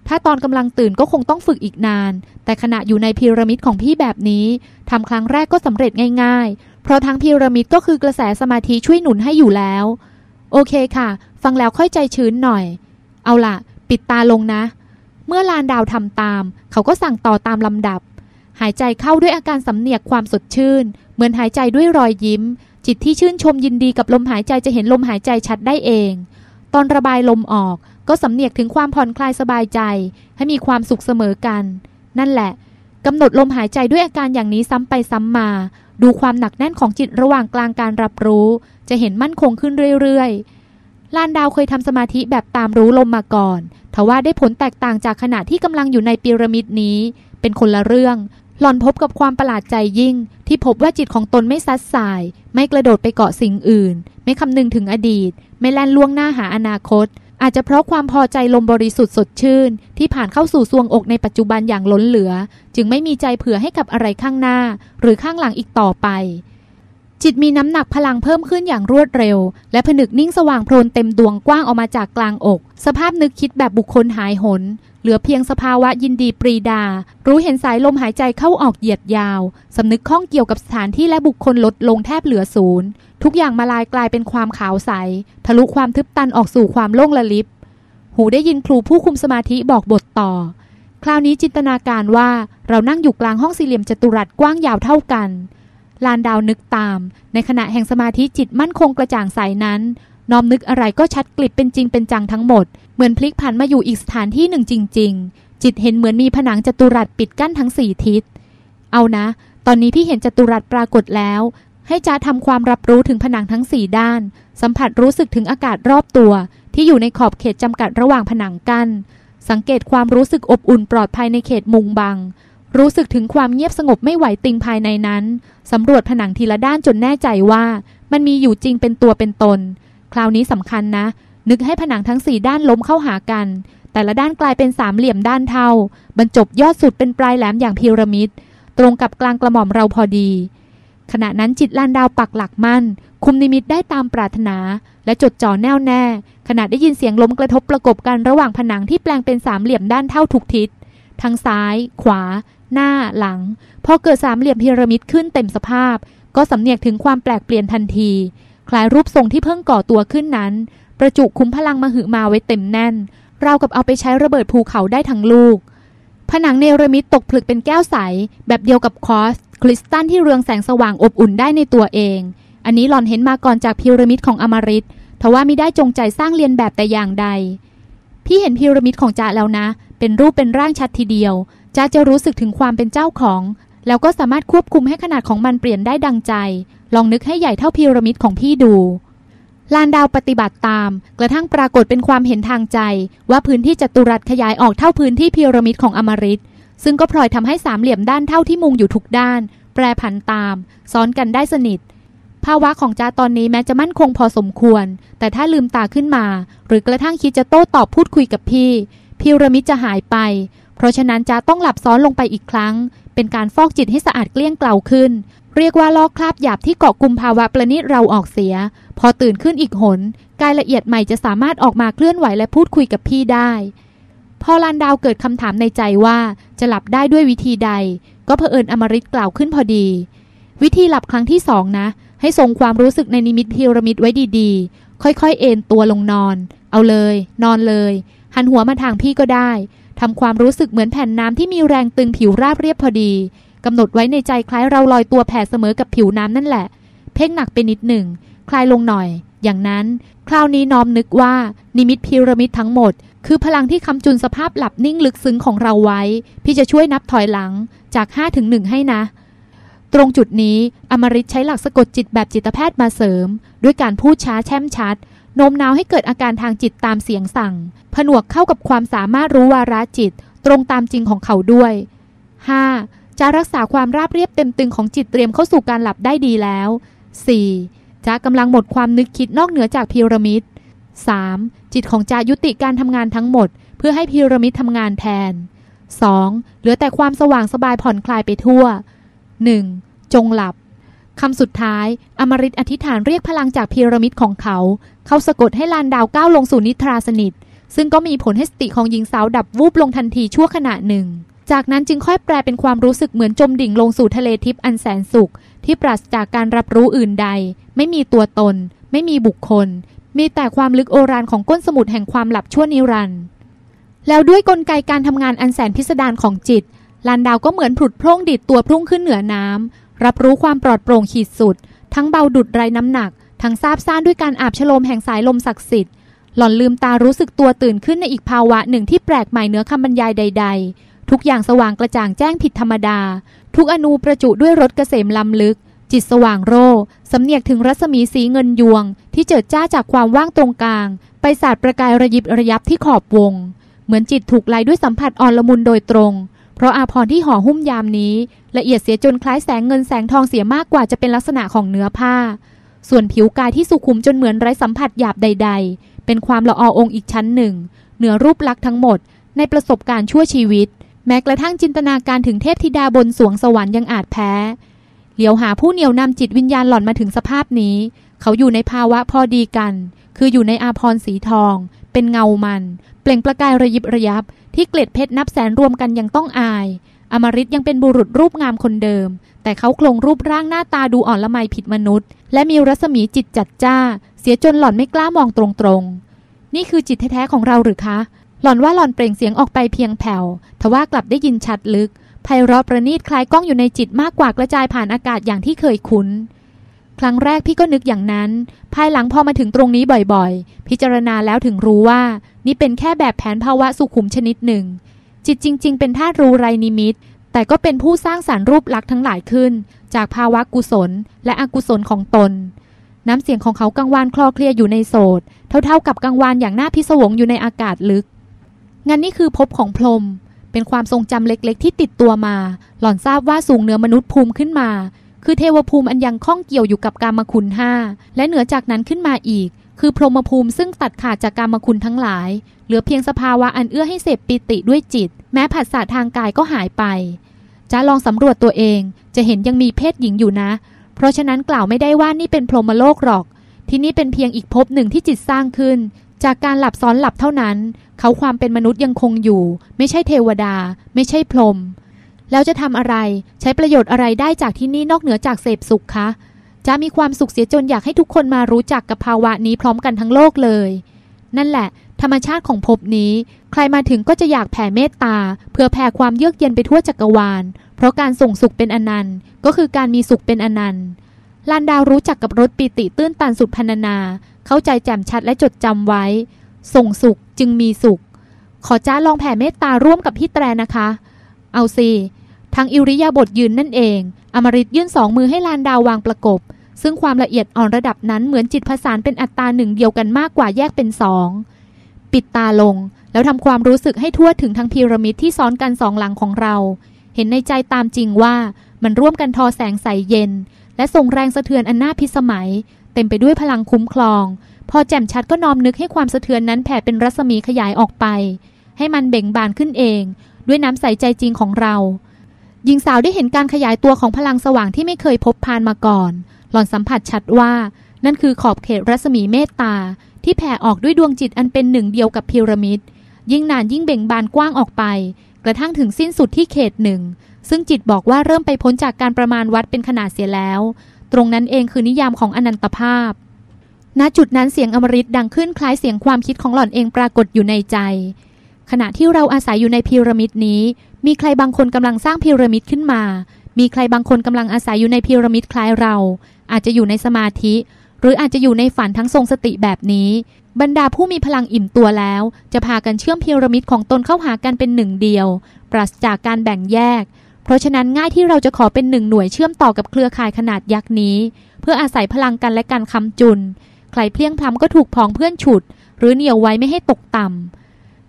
ถ้าตอนกำลังตื่นก็คงต้องฝึกอีกนาน แต่ขณะอยู่ในพีระมิดของพี่แบบนี้ทำครั้งแรกก็สำเร็จง่าย ๆ เพราะทั้งพีระมิดก็คือกระแสสมาธิช่วยหนุนให้อยู่แล้ว โอเคค่ะ ฟังแล้วค่อยใจชื้นหน่อย เอาล่ะ ปิดตาลงนะ เมื่อลานดาวทำตาม เขาก็สั่งต่อตามลำดับ หายใจเข้าด้วยอาการสำเนียกความสดชื่น เหมือนหายใจด้วยรอยยิ้ม จิตที่ชื่นชมยินดีกับลมหายใจจะเห็นลมหายใจชัดได้เอง ตอนระบายลมออกก็สำเนียกถึงความผ่อนคลายสบายใจ ให้มีความสุขเสมอกัน นั่นแหละกำหนดลมหายใจด้วยอาการอย่างนี้ซ้ำไปซ้ำมา ดูความหนักแน่นของจิตระหว่างกลางการรับรู้ จะเห็นมั่นคงขึ้นเรื่อยๆ ลานดาวเคยทำสมาธิแบบตามรู้ลมมาก่อนทว่าได้ผลแตกต่างจากขณะที่กำลังอยู่ในพีระมิดนี้ เป็นคนละเรื่อง หล่อนพบกับความประหลาดใจยิ่ง ที่พบว่าจิตของตนไม่ซัดสาย ไม่กระโดดไปเกาะสิ่งอื่น ไม่คำนึงถึงอดีต ไม่แล่นล่วงหน้าหาอนาคต อาจจะเพราะความพอใจลมบริสุทธิ์สดชื่น ที่ผ่านเข้าสู่ซวงอกในปัจจุบันอย่างล้นเหลือ จึงไม่มีใจเผื่อให้กับอะไรข้างหน้า หรือข้างหลังอีกต่อไป จิตมีน้ำหนักพลังเพิ่มขึ้นอย่างรวดเร็ว และผนึกนิ่งสว่างโพลนเต็มดวงกว้างออกมาจากกลางอก สภาพนึกคิดแบบบุคคลหายหน เหลือเพียงสภาวะยินดีปรีดา รู้เห็นสายลมหายใจเข้าออกเหยียดยาวสำนึกข้องเกี่ยวกับสถานที่และบุคคลลดลงแทบเหลือศูนย์ทุกอย่างมาลายกลายเป็นความขาวใส ทะลุความทึบตันออกสู่ความโล่งละลิบ หูได้ยินครูผู้คุมสมาธิบอกบทต่อ คราวนี้จินตนาการว่าเรานั่งอยู่กลางห้องสี่เหลี่ยมจัตุรัสกว้างยาวเท่ากัน ลานดาวนึกตาม ในขณะแห่งสมาธิจิตมั่นคงกระจ่างใสนั้นน้อมนึกอะไรก็ชัดกลิบเป็นจริงเป็นจังทั้งหมด เหมือนพลิกผันมาอยู่อีกสถานที่หนึ่งจริง ๆ จิตเห็นเหมือนมีผนังจัตุรัสปิดกั้นทั้งสี่ทิศ เอานะ ตอนนี้พี่เห็นจัตุรัสปรากฏแล้ว ให้จ้าทำความรับรู้ถึงผนังทั้งสี่ด้าน สัมผัสรู้สึกถึงอากาศรอบตัว ที่อยู่ในขอบเขตจำกัดระหว่างผนังกัน้นสังเกตความรู้สึกอบอุ่นปลอดภัยในเขตมุงบัง รู้สึกถึงความเงียบสงบไม่ไหวติงภายในนั้น สำรวจผนังทีละด้านจนแน่ใจว่า มันมีอยู่จริงเป็นตัวเป็นตน คราวนี้สำคัญนะ นึกให้ผนังทั้งสี่ด้านล้มเข้าหากัน แต่ละด้านกลายเป็นสามเหลี่ยมด้านเท่า บรรจบยอดสุดเป็นปลายแหลมอย่างพีระมิด ตรงกับกลางกระหม่อมเราพอดี ขณะนั้นจิตลานดาวปักหลักมั่น คุมนิมิตได้ตามปรารถนา และจดจ่อแน่วแน่ ขณะได้ยินเสียงล้มกระทบประกบกันระหว่างผนังที่แปลงเป็นสามเหลี่ยมด้านเท่าทุกทิศ ทางซ้าย ขวา หน้าหลัง พอเกิดสามเหลี่ยมพีระมิดขึ้นเต็มสภาพ ก็สำเนียกถึงความแปลกเปลี่ยนทันที คล้ายรูปทรงที่เพิ่งก่อตัวขึ้นนั้น ประจุคุ้มพลังมหึมาไว้เต็มแน่นราวกับเอาไปใช้ระเบิดภูเขาได้ทั้งลูก ผนังเนรมิตตกผลึกเป็นแก้วใส แบบเดียวกับคอส คริสตัลที่เรืองแสงสว่างอบอุ่นได้ในตัวเอง อันนี้หล่อนเห็นมาก่อนจากพีระมิดของอมริตทว่าไม่ได้จงใจสร้างเรียนแบบแต่อย่างใด พี่เห็นพีระมิดของจ้าแล้วนะ เป็นรูปเป็นร่างชัดทีเดียว จ้าจะรู้สึกถึงความเป็นเจ้าของ แล้วก็สามารถควบคุมให้ขนาดของมันเปลี่ยนได้ดังใจ ลองนึกให้ใหญ่เท่าพีระมิดของพี่ดูลานดาวปฏิบัติตาม กระทั่งปรากฏเป็นความเห็นทางใจ ว่าพื้นที่จัตุรัสขยายออกเท่าพื้นที่พีระมิดของอมริตซึ่งก็พลอยทำให้สามเหลี่ยมด้านเท่าที่มุงอยู่ทุกด้าน แปรผันตาม ซ้อนกันได้สนิท ภาวะของจ้าตอนนี้แม้จะมั่นคงพอสมควร แต่ถ้าลืมตาขึ้นมา หรือกระทั่งคิดจะโต้ตอบพูดคุยกับพี่พีระมิดจะหายไป เพราะฉะนั้นจ้าต้องหลับซ้อนลงไปอีกครั้ง เป็นการฟอกจิตให้สะอาดเกลี้ยงเกลาขึ้น เรียกว่าลอกคราบหยาบที่เกาะกลุ่มภาวะประณิตเราออกเสีย พอตื่นขึ้นอีกหนกายละเอียดใหม่จะสามารถออกมาเคลื่อนไหวและพูดคุยกับพี่ได้ พอลานดาวเกิดคำถามในใจว่าจะหลับได้ด้วยวิธีใด ก็เผอิญอมริตกล่าวขึ้นพอดี วิธีหลับครั้งที่สองนะ ให้ทรงความรู้สึกในนิมิตพีระมิดไว้ดีๆ ค่อยๆ เอนตัวลงนอน เอาเลย นอนเลย หันหัวมาทางพี่ก็ได้ ทำความรู้สึกเหมือนแผ่นน้ำที่มีแรงตึงผิวราบเรียบพอดีกำหนดไว้ในใจคล้ายเราลอยตัวแผ่เสมอกับผิวน้ำนั่นแหละ เพ่งหนักไปนิดหนึ่ง คลายลงหน่อย อย่างนั้น คราวนี้น้อมนึกว่า นิมิตพีระมิดทั้งหมด คือพลังที่คำจุนสภาพหลับนิ่งลึกซึ้งของเราไว้ พี่จะช่วยนับถอยหลังจาก5ถึง1ให้นะ ตรงจุดนี้อมริตใช้หลักสะกดจิตแบบจิตแพทย์มาเสริม ด้วยการพูดช้าแช่มชัด โน้มน้าวให้เกิดอาการทางจิตตามเสียงสั่ง ผนวกเข้ากับความสามารถรู้วาระจิต ตรงตามจริงของเขาด้วย 5. จะรักษาความราบเรียบเต็มตึงของจิตเตรียมเข้าสู่การหลับได้ดีแล้ว 4. จะกำลังหมดความนึกคิดนอกเหนือจากพีระมิด 3. จิตของจายุติการทำงานทั้งหมด เพื่อให้พีระมิดทำงานแทน 2. เหลือแต่ความสว่างสบายผ่อนคลายไปทั่ว 1. จงหลับ คำสุดท้าย อมริตอธิษฐานเรียกพลังจากพีระมิดของเขา เขาสะกดให้ลานดาวก้าวลงสู่นิทราสนิท ซึ่งก็มีผลให้สติของหญิงสาวดับวูบลงทันทีชั่วขณะหนึ่ง จากนั้นจึงค่อยแปลเป็นความรู้สึกเหมือนจมดิ่งลงสู่ทะเลทิพย์อันแสนสุข ที่ปราศจากการรับรู้อื่นใด ไม่มีตัวตน ไม่มีบุคคล มีแต่ความลึกโอรานของก้นสมุทรแห่งความหลับชั่วนิรันดร์แล้วด้วยกลไกการทำงานอันแสนพิสดารของจิตลานดาวก็เหมือนผุดโพร่งดิดตัวพุ่งขึ้นเหนือน้ำ รับรู้ความปลอดโปร่งขีดสุด ทั้งเบาดุดไรน้ำหนัก ทั้งซาบซ่านด้วยการอาบชโลมแห่งสายลมศักดิ์สิทธิ์หล่อนลืมตารู้สึกตัวตื่นขึ้นในอีกภาวะหนึ่งที่แปลกใหม่เหนือคำบรรยายใด ๆ ทุกอย่างสว่างกระจ่างแจ้งผิดธรรมดา ทุกอนูประจุด้วยรถเกษมลำลึก จิตสว่างโรสำเนียกถึงรัศมีสีเงินยวง ที่เจิดจ้าจากความว่างตรงกลาง ไปสาดประกายระยิบระยับที่ขอบวง เหมือนจิตถูกไล่ด้วยสัมผัสอ่อนละมุนโดยตรง เพราะอาพรที่ห่อหุ้มยามนี้ ละเอียดเสียจนคล้ายแสงเงินแสงทองเสียมากกว่าจะเป็นลักษณะของเนื้อผ้า ส่วนผิวกายที่สุขุมจนเหมือนไร้สัมผัสหยาบใด ๆ เป็นความละออองค์อีกชั้นหนึ่ง เหนือรูปลักษณ์ทั้งหมด ในประสบการณ์ชั่วชีวิต แม้กระทั่งจินตนาการถึงเทพธิดาบนสวงสวรรค์ยังอาจแพ้เหลียวหาผู้เหนี่ยวนำจิตวิญญาณหล่อนมาถึงสภาพนี้ เขาอยู่ในภาวะพอดีกัน คืออยู่ในอาพรสีทอง เป็นเงามัน ล่งประกายระยิบระยับ ที่เกล็ดเพชรนับแสนรวมกันยังต้องอาย อมริตยังเป็นบุรุษรูปงามคนเดิม แต่เขาโครงรูปร่างหน้าตาดูอ่อนละไมผิดมนุษย์ และมีรัศมีจิตจัดจ้า เสียจนหล่อนไม่กล้ามองตรงๆ นี่คือจิตแท้ๆของเราหรือคะ หล่อนว่าหล่อนเปล่งเสียงออกไปเพียงแผ่วทว่ากลับได้ยินชัดลึกไพเราะประณีตคล้ายกล้องอยู่ในจิตมากกว่ากระจายผ่านอากาศอย่างที่เคยคุ้นครั้งแรกพี่ก็นึกอย่างนั้น ภายหลังพอมาถึงตรงนี้บ่อยๆ พิจารณาแล้วถึงรู้ว่า นี่เป็นแค่แบบแผนภาวะสุขุมชนิดหนึ่ง จิตจริง ๆ เป็นธาตุรู้ไรนิมิต แต่ก็เป็นผู้สร้างสารรรูปลักษณ์ทั้งหลายขึ้น จากภาวะกุศล และอกุศลของตน น้ำเสียงของเขากังวานคลอเคลียอยู่ในโสดเท่าๆกับกังวานอย่างน่าพิศวงอยู่ในอากาศลึก งั้นนี่คือภพของพรหมเป็นความทรงจำเล็กๆ ที่ติดตัวมา หล่อนทราบว่าสูงเหนือมนุษย์ภูมิขึ้นมา คือเทวภูมิอันยังข้องเกี่ยวอยู่กับกามคุณห้าและเหนือจากนั้นขึ้นมาอีก คือพรหมภูมิซึ่งตัดขาดจากกามคุณทั้งหลาย เหลือเพียงสภาวะอันเอื้อให้เสพปิติด้วยจิต แม้ผัสสะทางกายก็หายไป จะลองสำรวจตัวเอง จะเห็นยังมีเพศหญิงอยู่นะ เพราะฉะนั้นกล่าวไม่ได้ว่านี่เป็นพรหมโลกหรอก ที่นี่เป็นเพียงอีกภพหนึ่งที่จิตสร้างขึ้น จากการหลับซ้อนหลับเท่านั้น เขาความเป็นมนุษย์ยังคงอยู่ ไม่ใช่เทวดา ไม่ใช่พรหมแล้วจะทำอะไร ใช้ประโยชน์อะไรได้จากที่นี่นอกเหนือจากเสพสุขคะ จะมีความสุขเสียจนอยากให้ทุกคนมารู้จักกับภาวะนี้พร้อมกันทั้งโลกเลย นั่นแหละ ธรรมชาติของภพนี้ ใครมาถึงก็จะอยากแผ่เมตตา เพื่อแผ่ความเยือกเย็นไปทั่วจักรวาล เพราะการส่งสุขเป็นอนันต์ ก็คือการมีสุขเป็นอนันต์ลานดาวรู้จักกับรถปีติตื้นตันสุดพรรณนา เข้าใจแจ่มชัดและจดจำไว้ ส่งสุขจึงมีสุข ขอจ้าลองแผ่เมตตาร่วมกับพี่แตรนะคะ เอาสิทางอิริยาบถยืนนั่นเอง อมริตยื่นสองมือให้ลานดาววางประกบ ซึ่งความละเอียดอ่อนระดับนั้นเหมือนจิตผสานเป็นอัตราหนึ่งเดียวกันมากกว่าแยกเป็นสอง ปิดตาลงแล้วทำความรู้สึกให้ทั่วถึงทั้งพีระมิดที่ซ้อนกันสองหลังของเรา เห็นในใจตามจริงว่ามันร่วมกันทอแสงใสเย็น และส่งแรงสะเทือนอันน่าพิสมัย เต็มไปด้วยพลังคุ้มครอง พอแจ่มชัดก็น้อมนึกให้ความสะเทือนนั้นแผ่เป็นรัศมีขยายออกไป ให้มันเบ่งบานขึ้นเอง ด้วยน้ำใสใจจริงของเรา หญิงสาวได้เห็นการขยายตัวของพลังสว่างที่ไม่เคยพบพานมาก่อน หล่อนสัมผัสชัดว่า นั่นคือขอบเขตรัศมีเมตตา ที่แผ่ออกด้วยดวงจิตอันเป็นหนึ่งเดียวกับพีระมิด ยิ่งนานยิ่งเบ่งบานกว้างออกไป กระทั่งถึงสิ้นสุดที่เขตหนึ่ง ซึ่งจิตบอกว่าเริ่มไปพ้นจากการประมาณวัดเป็นขนาดเสียแล้ว ตรงนั้นเองคือนิยามของอนันตภาพ ณ จุดนั้นเสียงอมฤตดังขึ้นคล้ายเสียงความคิดของหล่อนเองปรากฏอยู่ในใจ ขณะที่เราอาศัยอยู่ในพีระมิดนี้ มีใครบางคนกำลังสร้างพีระมิดขึ้นมา มีใครบางคนกำลังอาศัยอยู่ในพีระมิดคล้ายเรา อาจจะอยู่ในสมาธิ หรืออาจจะอยู่ในฝันทั้งทรงสติแบบนี้ บรรดาผู้มีพลังอิ่มตัวแล้ว จะพากันเชื่อมพีระมิดของตนเข้าหากันเป็นหนึ่งเดียว ปราศจากการแบ่งแยก เพราะฉะนั้นง่ายที่เราจะขอเป็นหนึ่งหน่วยเชื่อมต่อกับเครือข่ายขนาดยักษ์นี้ เพื่ออาศัยพลังกันและการคำจุน ใครเพลียงพล้ำก็ถูกพองเพื่อนฉุด หรือเหนี่ยวไว้ไม่ให้ตกต่ำ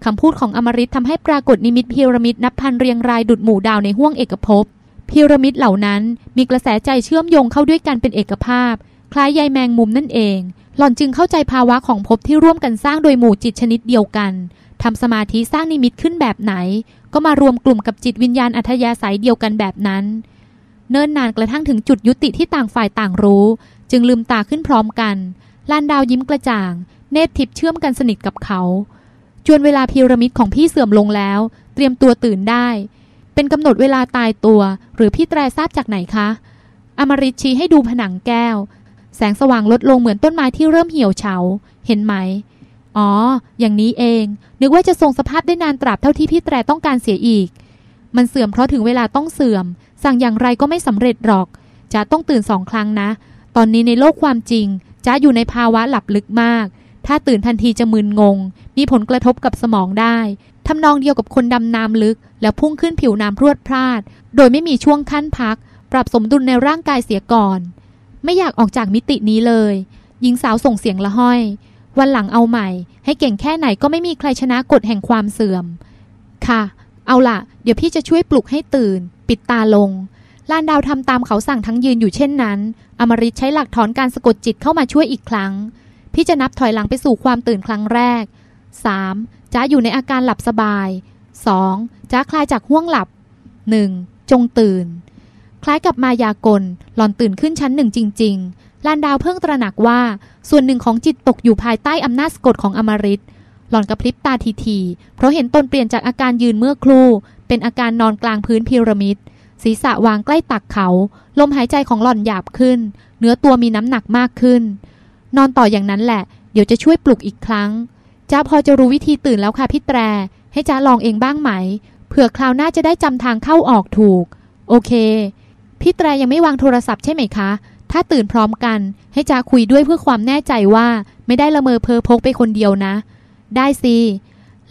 คำพูดของอมริตทำให้ปรากฏนิมิตพีระมิดนับพันเรียงรายดุดหมู่ดาวในห้วงเอกภพพีระมิดเหล่านั้นมีกระแสใจเชื่อมโยงเข้าด้วยกันเป็นเอกภาพ คล้ายใยแมงมุมนั่นเอง หล่อนจึงเข้าใจภาวะของภพที่ร่วมกันสร้างโดยหมู่จิตชนิดเดียวกันทำสมาธิสร้างนิมิตขึ้นแบบไหน ก็มารวมกลุ่มกับจิตวิญญาณอัธยาศัยเดียวกันแบบนั้น เนิ่นนานกระทั่งถึงจุดยุติที่ต่างฝ่ายต่างรู้ จึงลืมตาขึ้นพร้อมกันลานดาวยิ้มกระจ่าง เนตรทิพย์เชื่อมกันสนิทกับเขา จวนเวลาพีระมิดของพี่เสื่อมลงแล้ว เตรียมตัวตื่นได้ เป็นกำหนดเวลาตายตัว หรือพี่แตรทราบจากไหนคะ อมริตชี้ให้ดูผนังแก้ว แสงสว่างลดลงเหมือนต้นไม้ที่เริ่มเหี่ยวเฉา เห็นไหม อ๋อ อย่างนี้เอง นึกว่าจะทรงสภาพได้นานตราบเท่าที่พี่แตรต้องการเสียอีก มันเสื่อมเพราะถึงเวลาต้องเสื่อม สั่งอย่างไรก็ไม่สำเร็จหรอกจะต้องตื่นสองครั้งนะ ตอนนี้ในโลกความจริงจะอยู่ในภาวะหลับลึกมาก ถ้าตื่นทันทีจะมึนงง มีผลกระทบกับสมองได้ทำนองเดียวกับคนดำน้ำลึก แล้วพุ่งขึ้นผิวน้ำพรวดพลาด โดยไม่มีช่วงขั้นพัก ปรับสมดุลในร่างกายเสียก่อน ไม่อยากออกจากมิตินี้เลย หญิงสาวส่งเสียงละห้อย วันหลังเอาใหม่ ให้เก่งแค่ไหนก็ไม่มีใครชนะกฎแห่งความเสื่อม ค่ะ เอาล่ะ เดี๋ยวพี่จะช่วยปลุกให้ตื่น ปิดตาลงลานดาวทำตามเขาสั่งทั้งยืนอยู่เช่นนั้น อมริตใช้หลักถอนการสะกดจิตเข้ามาช่วยอีกครั้ง พี่จะนับถอยหลังไปสู่ความตื่นครั้งแรก 3. จ้าอยู่ในอาการหลับสบาย 2. จ้าคลายจากห่วงหลับ 1. จงตื่น คล้ายกับมายากล หลอนตื่นขึ้นชั้นหนึ่งจริง ๆ ลานดาวเพิ่งตระหนักว่า ส่วนหนึ่งของจิตตกอยู่ภายใต้อำนาจสะกดของอมริตหลอนกระพริบตาทีๆ เพราะเห็นตนเปลี่ยนจากอาการยืนเมื่อครู่ เป็นอาการนอนกลางพื้นพีระมิด ศีรษะวางใกล้ตักเขา ลมหายใจของหล่อนหยาบขึ้น เนื้อตัวมีน้ำหนักมากขึ้น นอนต่ออย่างนั้นแหละ เดี๋ยวจะช่วยปลุกอีกครั้งจ้าพอจะรู้วิธีตื่นแล้วค่ะพี่แตร ให้จ้าลองเองบ้างไหม เผื่อคราวหน้าจะได้จำทางเข้าออกถูก โอเค พี่แตรยังไม่วางโทรศัพท์ใช่ไหมคะ ถ้าตื่นพร้อมกัน ให้จ้าคุยด้วยเพื่อความแน่ใจว่าไม่ได้ละเมอเพอพกไปคนเดียวนะ ได้สิ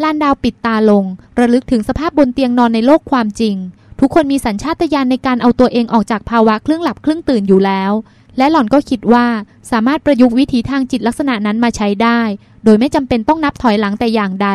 ลานดาวปิดตาลง ระลึกถึงสภาพบนเตียงนอนในโลกความจริง ทุกคนมีสัญชาตญาณในการเอาตัวเองออกจากภาวะครึ่งหลับครึ่งตื่นอยู่แล้ว และหล่อนก็คิดว่าสามารถประยุกต์วิถีทางจิตลักษณะนั้นมาใช้ได้ โดยไม่จำเป็นต้องนับถอยหลังแต่อย่างใด